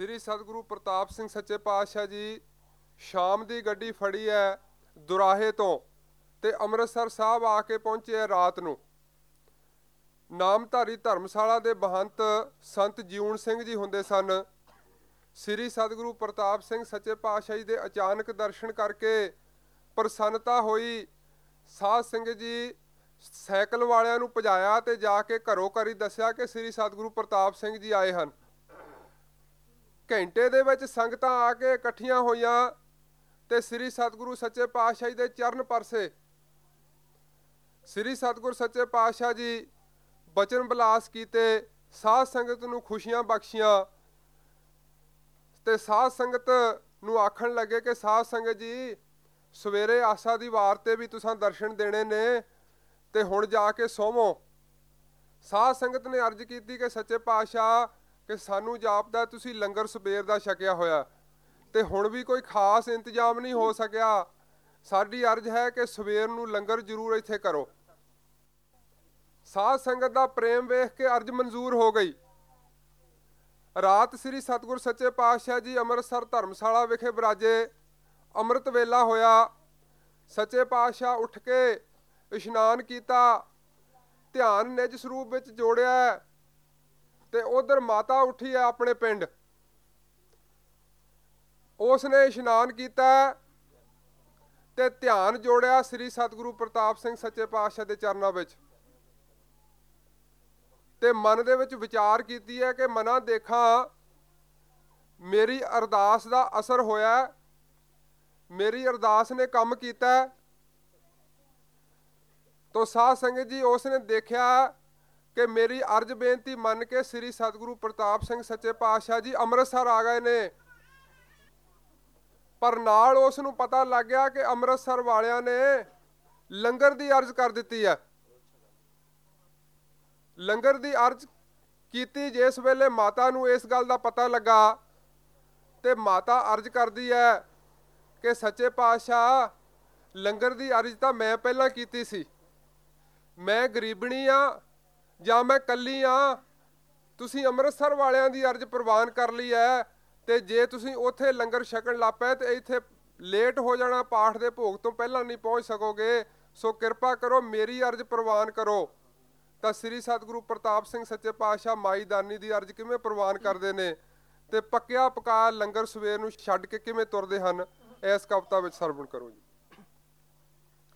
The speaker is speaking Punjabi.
ਸ੍ਰੀ ਸਤਿਗੁਰੂ ਪ੍ਰਤਾਪ ਸਿੰਘ ਸੱਚੇ ਪਾਤਸ਼ਾਹ ਜੀ ਸ਼ਾਮ ਦੀ ਗੱਡੀ ਫੜੀ ਹੈ ਦੁਰਾਹੇ ਤੋਂ ਤੇ ਅੰਮ੍ਰਿਤਸਰ ਸਾਹਿਬ ਆ ਕੇ ਪਹੁੰਚੇ ਹੈ ਰਾਤ ਨੂੰ। ਨਾਮਧਾਰੀ ਧਰਮਸ਼ਾਲਾ ਦੇ ਮਹੰਤ ਸੰਤ ਜੀਉਣ ਸਿੰਘ ਜੀ ਹੁੰਦੇ ਸਨ। ਸ੍ਰੀ ਸਤਿਗੁਰੂ ਪ੍ਰਤਾਪ ਸਿੰਘ ਸੱਚੇ ਪਾਤਸ਼ਾਹ ਜੀ ਦੇ ਅਚਾਨਕ ਦਰਸ਼ਨ ਕਰਕੇ ਪ੍ਰਸੰਨਤਾ ਹੋਈ। ਸਾਧ ਸਿੰਘ ਜੀ ਸਾਈਕਲ ਵਾਲਿਆਂ ਨੂੰ ਭਜਾਇਆ ਤੇ ਜਾ ਕੇ ਘਰੋਂ ਘਰੀ ਦੱਸਿਆ ਕਿ ਸ੍ਰੀ ਸਤਿਗੁਰੂ ਪ੍ਰਤਾਪ ਸਿੰਘ ਜੀ ਆਏ ਹਨ। ਘੰਟੇ ਦੇ ਵਿੱਚ ਸੰਗਤਾਂ ਆ ਕੇ ਇਕੱਠੀਆਂ ਹੋਈਆਂ ਤੇ ਸ੍ਰੀ ਸਤਿਗੁਰੂ ਸੱਚੇ ਪਾਤਸ਼ਾਹ ਜੀ ਦੇ ਚਰਨ ਪਰਸੇ। ਸ੍ਰੀ ਸਤਿਗੁਰ ਸੱਚੇ ਪਾਤਸ਼ਾਹ ਜੀ ਬਚਨ ਬਲਾਸ ਕੀਤੇ, ਸਾਧ ਸੰਗਤ ਨੂੰ ਖੁਸ਼ੀਆਂ ਬਖਸ਼ੀਆਂ ਤੇ ਸਾਧ ਸੰਗਤ ਨੂੰ ਆਖਣ ਲੱਗੇ ਕਿ ਸਾਧ ਸੰਗਤ ਜੀ, ਸਵੇਰੇ ਆਸਾ ਦੀ ਵਾਰ ਤੇ ਵੀ ਤੁਸੀਂ ਦਰਸ਼ਨ ਦੇਣੇ ਨੇ ਤੇ ਹੁਣ ਜਾ ਕੇ ਸੋਵੋ। ਸਾਧ ਸੰਗਤ ਨੇ ਅਰਜ਼ ਕੀਤੀ ਕਿ ਸੱਚੇ ਪਾਤਸ਼ਾਹ ਕਿ ਸਾਨੂੰ ਜਾਪਦਾ ਤੁਸੀਂ ਲੰਗਰ ਸਵੇਰ ਦਾ ਛਕਿਆ ਹੋਇਆ, ਤੇ ਹੁਣ ਵੀ ਕੋਈ ਖਾਸ ਇੰਤਜ਼ਾਮ ਨਹੀਂ ਹੋ ਸਕਿਆ। ਸਾਡੀ ਅਰਜ਼ ਹੈ ਕਿ ਸਵੇਰ ਨੂੰ ਲੰਗਰ ਜ਼ਰੂਰ ਇੱਥੇ ਕਰੋ। ਸਾਧ ਸੰਗਤ ਦਾ ਪ੍ਰੇਮ ਵੇਖ ਕੇ ਅਰਜ਼ ਮਨਜ਼ੂਰ ਹੋ ਗਈ। ਰਾਤ ਸ੍ਰੀ ਸਤਿਗੁਰ ਸੱਚੇ ਪਾਤਸ਼ਾਹ ਜੀ ਅੰਮ੍ਰਿਤਸਰ ਧਰਮਸ਼ਾਲਾ ਵਿਖੇ ਬਰਾਜੇ ਅੰਮ੍ਰਿਤ ਵੇਲਾ ਹੋਇਆ। ਸੱਚੇ ਪਾਤਸ਼ਾਹ ਉੱਠ ਕੇ ਇਸ਼ਨਾਨ ਕੀਤਾ। ਧਿਆਨ ਨਿਜ ਸਰੂਪ ਵਿੱਚ ਜੋੜਿਆ। ਤੇ ਉਧਰ ਮਾਤਾ ਉੱਠੀ ਹੈ ਆਪਣੇ ਪਿੰਡ। ਉਸ ਨੇ ਇਸ਼ਨਾਨ ਕੀਤਾ ਤੇ ਧਿਆਨ ਜੋੜਿਆ ਸ੍ਰੀ ਸਤਿਗੁਰੂ ਪ੍ਰਤਾਪ ਸਿੰਘ ਸੱਚੇ ਪਾਤਸ਼ਾਹ ਦੇ ਚਰਨਾਂ ਵਿੱਚ। ਤੇ ਮਨ ਦੇ ਵਿੱਚ ਵਿਚਾਰ ਕੀਤੀ ਹੈ ਕਿ ਮਨਾ ਦੇਖਾਂ, ਮੇਰੀ ਅਰਦਾਸ ਦਾ ਅਸਰ ਹੋਇਆ। ਮੇਰੀ ਅਰਦਾਸ ਨੇ ਕੰਮ ਕੀਤਾ। ਹੈ। ਤੋ ਸਾਧ ਸੰਗਤ ਜੀ ਉਸ ਨੇ ਦੇਖਿਆ ਕਿ ਮੇਰੀ ਅਰਜ ਬੇਨਤੀ ਮੰਨ ਕੇ ਸ੍ਰੀ ਸਤਿਗੁਰੂ ਪ੍ਰਤਾਪ ਸਿੰਘ ਸੱਚੇ ਪਾਤਸ਼ਾਹ ਜੀ ਅੰਮ੍ਰਿਤਸਰ ਆ ਗਏ ਨੇ। ਪਰ ਨਾਲ ਉਸ ਨੂੰ ਪਤਾ ਲੱਗ ਗਿਆ ਕਿ ਅੰਮ੍ਰਿਤਸਰ ਵਾਲਿਆਂ ਨੇ ਲੰਗਰ ਦੀ ਅਰਜ਼ ਕਰ ਦਿੱਤੀ ਹੈ। ਲੰਗਰ ਦੀ ਅਰਜ਼ ਕੀਤੀ ਜਿਸ ਵੇਲੇ ਮਾਤਾ ਨੂੰ ਇਸ ਗੱਲ ਦਾ ਪਤਾ ਲੱਗਾ ਤੇ ਮਾਤਾ ਅਰਜ਼ ਕਰਦੀ ਹੈ ਕਿ ਸੱਚੇ ਪਾਤਸ਼ਾਹ, ਲੰਗਰ ਦੀ ਅਰਜ਼ ਤਾਂ ਮੈਂ ਪਹਿਲਾਂ ਕੀਤੀ ਸੀ। ਮੈਂ ਗਰੀਬਣੀ ਆ ਜਾਂ ਮੈਂ ਕੱਲੀ ਆ? ਤੁਸੀਂ ਅੰਮ੍ਰਿਤਸਰ ਵਾਲਿਆਂ ਦੀ ਅਰਜ਼ ਪ੍ਰਵਾਨ ਕਰ ਲਈ ਹੈ ਤੇ ਜੇ ਤੁਸੀਂ ਉੱਥੇ ਲੰਗਰ ਛਕਣ ਲੱਪੇ ਤੇ ਇੱਥੇ ਲੇਟ ਹੋ ਜਾਣਾ, ਪਾਠ ਦੇ ਭੋਗ ਤੋਂ ਪਹਿਲਾਂ ਨਹੀਂ ਪਹੁੰਚ ਸਕੋਗੇ, ਸੋ ਕਿਰਪਾ ਕਰੋ ਮੇਰੀ ਅਰਜ਼ ਪ੍ਰਵਾਨ ਕਰੋ। ਤਾਂ ਸ੍ਰੀ ਸਤਿਗੁਰੂ ਪ੍ਰਤਾਪ ਸਿੰਘ ਸੱਚੇ ਪਾਤਸ਼ਾਹ ਮਾਈ ਦਾਨੀ ਦੀ ਅਰਜ਼ ਕਿਵੇਂ ਪ੍ਰਵਾਨ ਕਰਦੇ ਨੇ ਤੇ ਪੱਕਿਆ ਪਕਾਇਆ ਲੰਗਰ ਸਵੇਰ ਨੂੰ ਛੱਡ ਕੇ ਕਿਵੇਂ ਤੁਰਦੇ ਹਨ, ਇਸ ਕਵਿਤਾ ਵਿੱਚ ਸਰਵਣ ਕਰੋ ਜੀ।